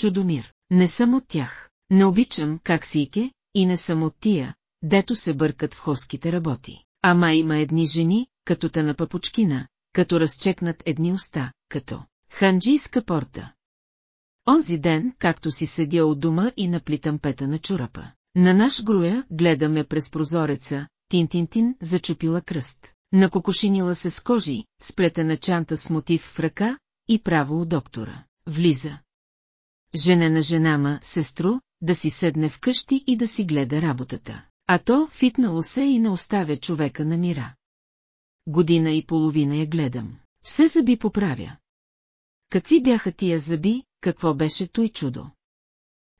Чудомир. Не съм от тях. Не обичам, как си и не съм от тия, дето се бъркат в хоските работи. Ама има едни жени, като та на папучкина, като разчекнат едни уста, като ханджийска порта. Онзи ден, както си седя от дома и наплитам пета на чурапа. На наш груя гледаме през прозореца, Тин-Тин-Тин зачупила кръст. Накокошинила се с кожи, сплетена чанта с мотив в ръка и право у доктора. Влиза. Женена женама, сестро, да си седне вкъщи и да си гледа работата. А то фитнало се и не оставя човека на мира. Година и половина я гледам. Все зъби поправя. Какви бяха тия зъби, какво беше той чудо?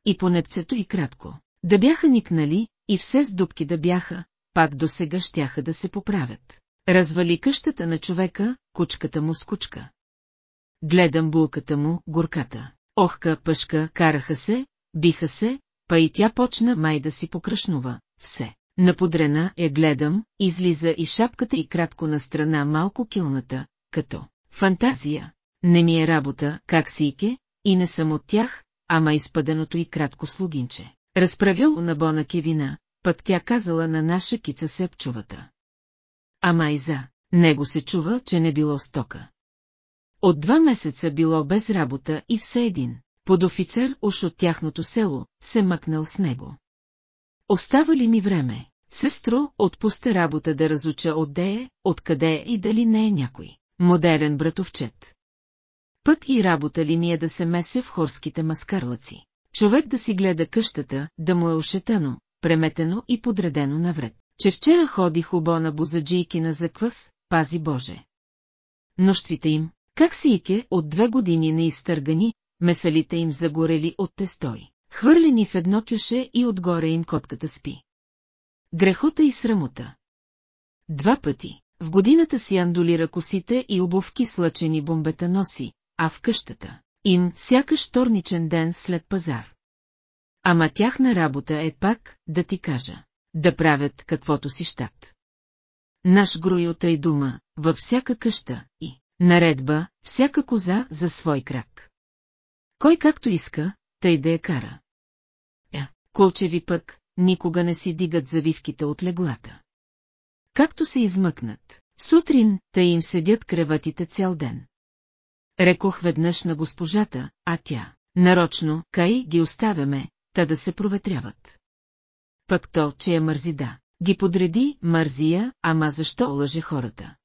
И по непцето и кратко. Да бяха никнали, и все с дубки да бяха, пак до сега щяха да се поправят. Развали къщата на човека, кучката му скучка. Гледам булката му, горката. Охка, пъшка, караха се, биха се, па и тя почна май да си покръшнува, все. Наподрена я гледам, излиза и шапката и кратко на страна малко килната, като фантазия. Не ми е работа, как сийке, и не съм от тях, ама изпъденото и кратко слугинче. Разправил на Бона Кевина, пък тя казала на наша кица сепчувата. Ама и за него се чува, че не било стока. От два месеца било без работа и все един, подофицер уж от тяхното село, се мъкнал с него. Остава ли ми време? Сестро, отпуста работа да разуча отде е, откъде е и дали не е някой. Модерен братовчет. Пък и работа ли ми е да се месе в хорските маскарлаци. Човек да си гледа къщата, да му е ушетено, преметено и подредено навред. Че вчера ходих обона бозаджийки на заквъс, пази Боже. Нощвите им, как си ике, от две години неизтъргани, месалите им загорели от тестой. Хвърлени в едно кюше и отгоре им котката спи. Грехота и срамота. Два пъти. В годината си андолира косите и обувки слъчени бомбета носи, а в къщата им сякаш вторничен ден след пазар. Ама тяхна работа е пак, да ти кажа, да правят каквото си щат. Наш гроилта и дума, във всяка къща, и наредба, всяка коза за свой крак. Кой както иска, тъй да я кара. Е, колчеви пък, никога не си дигат завивките от леглата. Както се измъкнат, сутрин, тъй им седят креватите цял ден. Рекох веднъж на госпожата, а тя, нарочно, кай ги оставяме, та да се проветряват. Пък то, че я мързи да, ги подреди, мързия, ама защо лъже хората?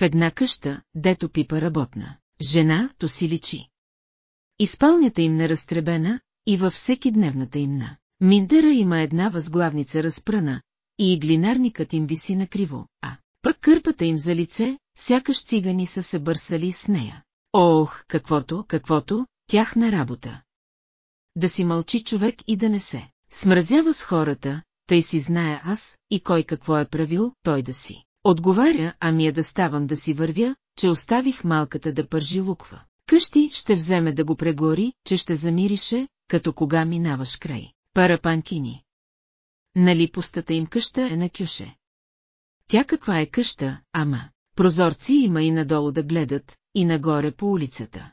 В една къща, дето пипа работна, жена, то си личи. Изпалнята им неразтребена и във всеки дневната им на. Миндера има една възглавница разпръна, и иглинарникът им виси накриво, а пък кърпата им за лице, сякаш цигани са се бърсали с нея. Ох, каквото, каквото, тяхна работа. Да си мълчи човек и да не се смразява с хората, тъй си знае аз, и кой какво е правил, той да си. Отговаря, ами е да ставам да си вървя, че оставих малката да пържи луква. Къщи ще вземе да го прегори, че ще замирише, като кога минаваш край. Парапанкини. Нали пустата им къща е на кюше. Тя каква е къща, ама, прозорци има и надолу да гледат, и нагоре по улицата.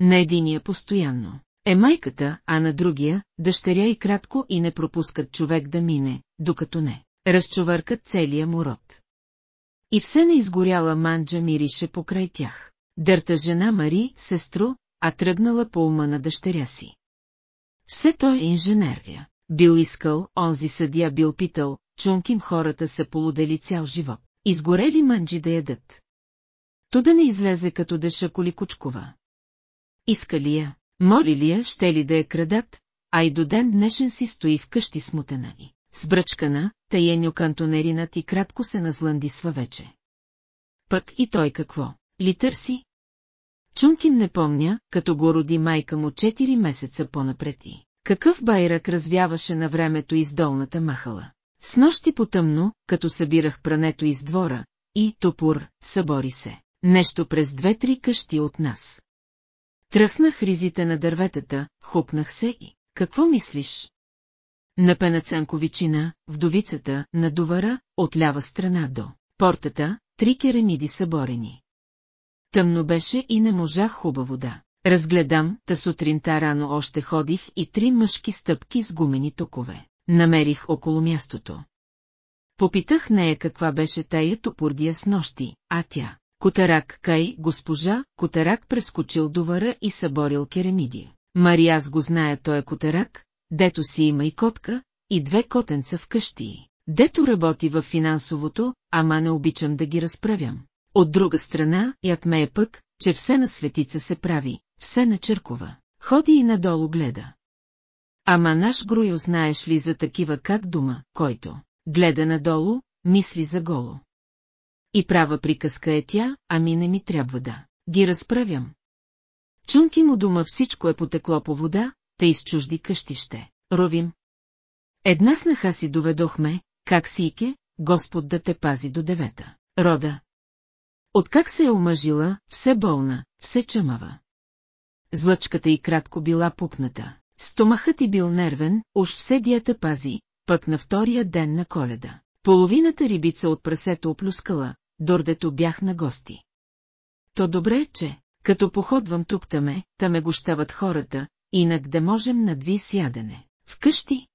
На единия постоянно е майката, а на другия – дъщеря и кратко и не пропускат човек да мине, докато не разчувъркат целия му род. И все не изгоряла манджа мирише покрай тях. Дърта жена Мари, сестро, а тръгнала по ума на дъщеря си. Все той е инженерия. Бил искал, онзи съдия бил питал, чунким хората са полудели цял живот. Изгорели манджи да ядат. То да не излезе като деша коликучкова. Иска ли я, моли ли я, ще ли да я крадат, а и до ден днешен си стои вкъщи смутена и, сбръчкана, таеню кантонеринът и кратко се назландисва вече. Пък и той какво, ли търси? Чункин не помня, като го роди майка му 4 месеца по-напред и. Какъв байрак развяваше на времето из долната махала. С нощи потъмно, като събирах прането из двора, и топор, събори се. Нещо през две-три къщи от нас. Тръснах ризите на дърветата, хупнах се и... Какво мислиш? На пенацанковичина, вдовицата, на дувара, от лява страна до портата, три керамиди съборени. Тъмно беше и не можах хубаво да Разгледам, та сутринта рано още ходих и три мъжки стъпки с гумени токове. Намерих около мястото. Попитах нея каква беше тая топордия с нощи, а тя. Котарак Кай, госпожа, Котарак прескочил довара и съборил керамиди. Мари аз го зная той е Котарак, дето си има и котка, и две котенца в къщи. Дето работи в финансовото, ама не обичам да ги разправям. От друга страна, ят ме е пък, че все на светица се прави, все на черкова. Ходи и надолу гледа. Ама наш Груйо знаеш ли за такива как дума, който гледа надолу, мисли за голо. И права приказка е тя, ами не ми трябва да ги разправям. Чунки му дума всичко е потекло по вода, те из чужди къщище. Ровим. Една снаха си доведохме, как сике, Господ да те пази до девета. Рода. Откак се е омъжила, все болна, все чамава. Злъчката и кратко била пукната. Стомахът и бил нервен, уж все диета пази, пък на втория ден на коледа. Половината рибица от прасето оплюскала, дордето бях на гости. То добре, че, като походвам тук-таме, таме гощават хората, инак да можем на дви сядене. Вкъщи?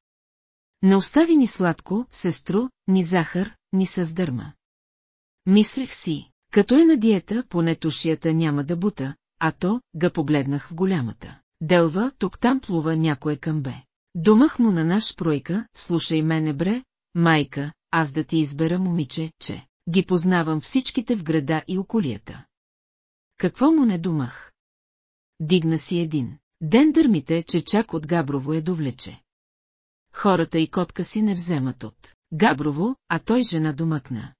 Не остави ни сладко, сестро, ни захар, ни създърма. Мислех си, като е на диета, поне тушията няма да бута, а то, ga погледнах в голямата. Делва, тук-там плува някое къмбе. Думах му на наш пройка, слушай мене бре, майка, аз да ти избера момиче, че ги познавам всичките в града и околията. Какво му не думах? Дигна си един. Ден дърмите, че чак от Габрово е довлече. Хората и котка си не вземат от Габрово, а той жена домъкна.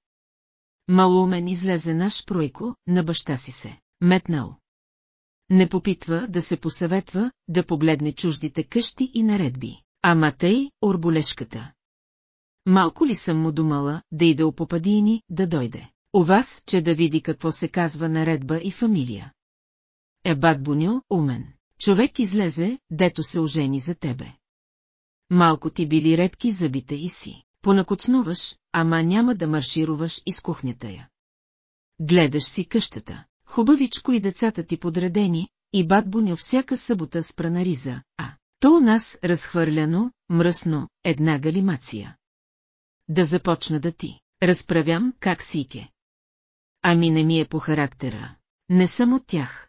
Малумен излезе наш пройко, на баща си се, метнал. Не попитва да се посъветва, да погледне чуждите къщи и наредби. Ама тъй, орболешката. Малко ли съм му думала, да иде у попадини, да дойде. У вас, че да види какво се казва наредба и фамилия. Ебат Буньо, умен. Човек излезе, дето се ожени за тебе. Малко ти били редки зъбите и си. Понакоцнуваш, ама няма да маршируваш из кухнята я. Гледаш си къщата. Хубавичко и децата ти подредени, и бат Буньо всяка събота спра на риза, а то у нас разхвърляно, мръсно, една галимация. Да започна да ти разправям как сике. Ами не ми е по характера. Не съм от тях.